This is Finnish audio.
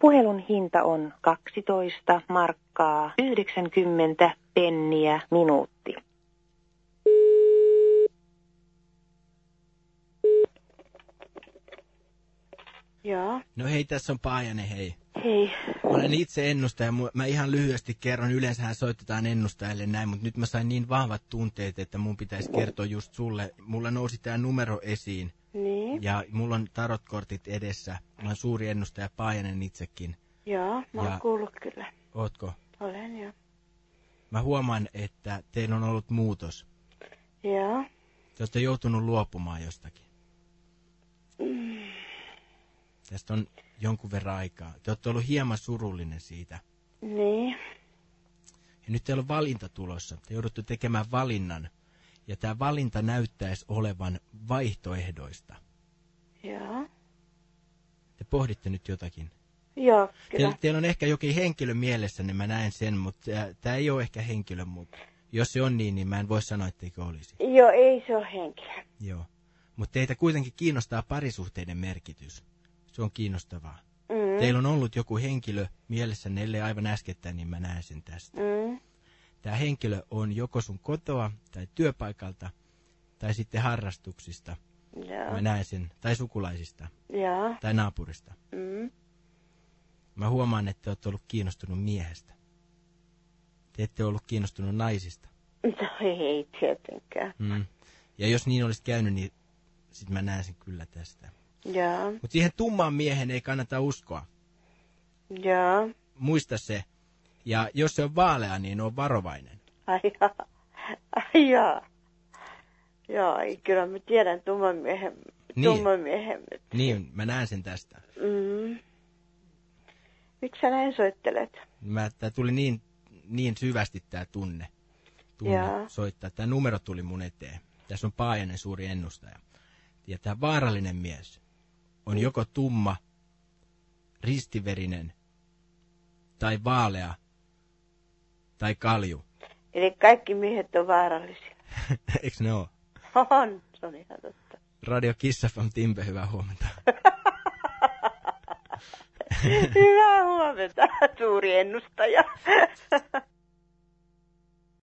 Puhelun hinta on 12 markkaa 90 penniä minuutti. Joo. No hei, tässä on Paajanen, hei. Hei. Mä olen itse ennustaja. Mä ihan lyhyesti kerron, yleensähän soitetaan ennustajalle näin, mutta nyt mä sain niin vahvat tunteet, että mun pitäisi kertoa just sulle. Mulla nousi tää numero esiin Niin. ja mulla on tarotkortit edessä. Mä oon suuri ennustaja Paajanen itsekin. Joo, mä oon Ja- kuullut kyllä. Ootko? Olen jo. Mä huomaan, että teillä on ollut muutos. Joo. Te olette joutunut luopumaan jostakin. Mm. Tästä on jonkun verran aikaa. Te olette ollut hieman surullinen siitä. Niin. Ja nyt teillä on valinta tulossa. Te joudutte tekemään valinnan. Ja tämä valinta näyttäisi olevan vaihtoehdoista. Joo. Te pohditte nyt jotakin. Joo, kyllä. Teillä, teillä on ehkä jokin henkilö mielessä, niin mä näen sen, mutta tämä ei ole ehkä henkilö, mutta jos se on niin, niin mä en voi sanoa, etteikö olisi. Joo, ei se ole henkilö. Joo. Mutta teitä kuitenkin kiinnostaa parisuhteiden merkitys. Se on kiinnostavaa. Mm. Teillä on ollut joku henkilö mielessä, ellei aivan äskettäin, niin mä näen sen tästä. Mm. Tämä henkilö on joko sun kotoa tai työpaikalta tai sitten harrastuksista. Joo. Mä näen sen. Tai sukulaisista Joo. tai naapurista. Mm. Mä huomaan, että te olette ollut kiinnostunut miehestä. Te ette ollut kiinnostunut naisista. No ei tietenkään. Mm. Ja jos niin olisi käynyt, niin sit mä näen sen kyllä tästä. Joo. Mutta siihen tummaan miehen ei kannata uskoa. Joo. Muista se. Ja jos se on vaalea, niin on varovainen. Ai jaa. Ai jaa. Joo, kyllä mä tiedän tumman miehen. Niin. Tumman miehen. Niin, mä näen sen tästä. Mm. Miksi sä näin soittelet? Mä, tää tuli niin, niin syvästi tää tunne. Tunne Jaa. soittaa. Tämä numero tuli mun eteen. Tässä on Paajanen suuri ennustaja. Ja tämä vaarallinen mies on Mm. joko tumma, ristiverinen, tai vaalea, tai kalju. Eli kaikki miehet on vaarallisia. Eiks ne oo? On, se on ihan totta. Radio Kissa from Timpe, hyvää huomenta. Hyvää huomenta, suuri ennustaja.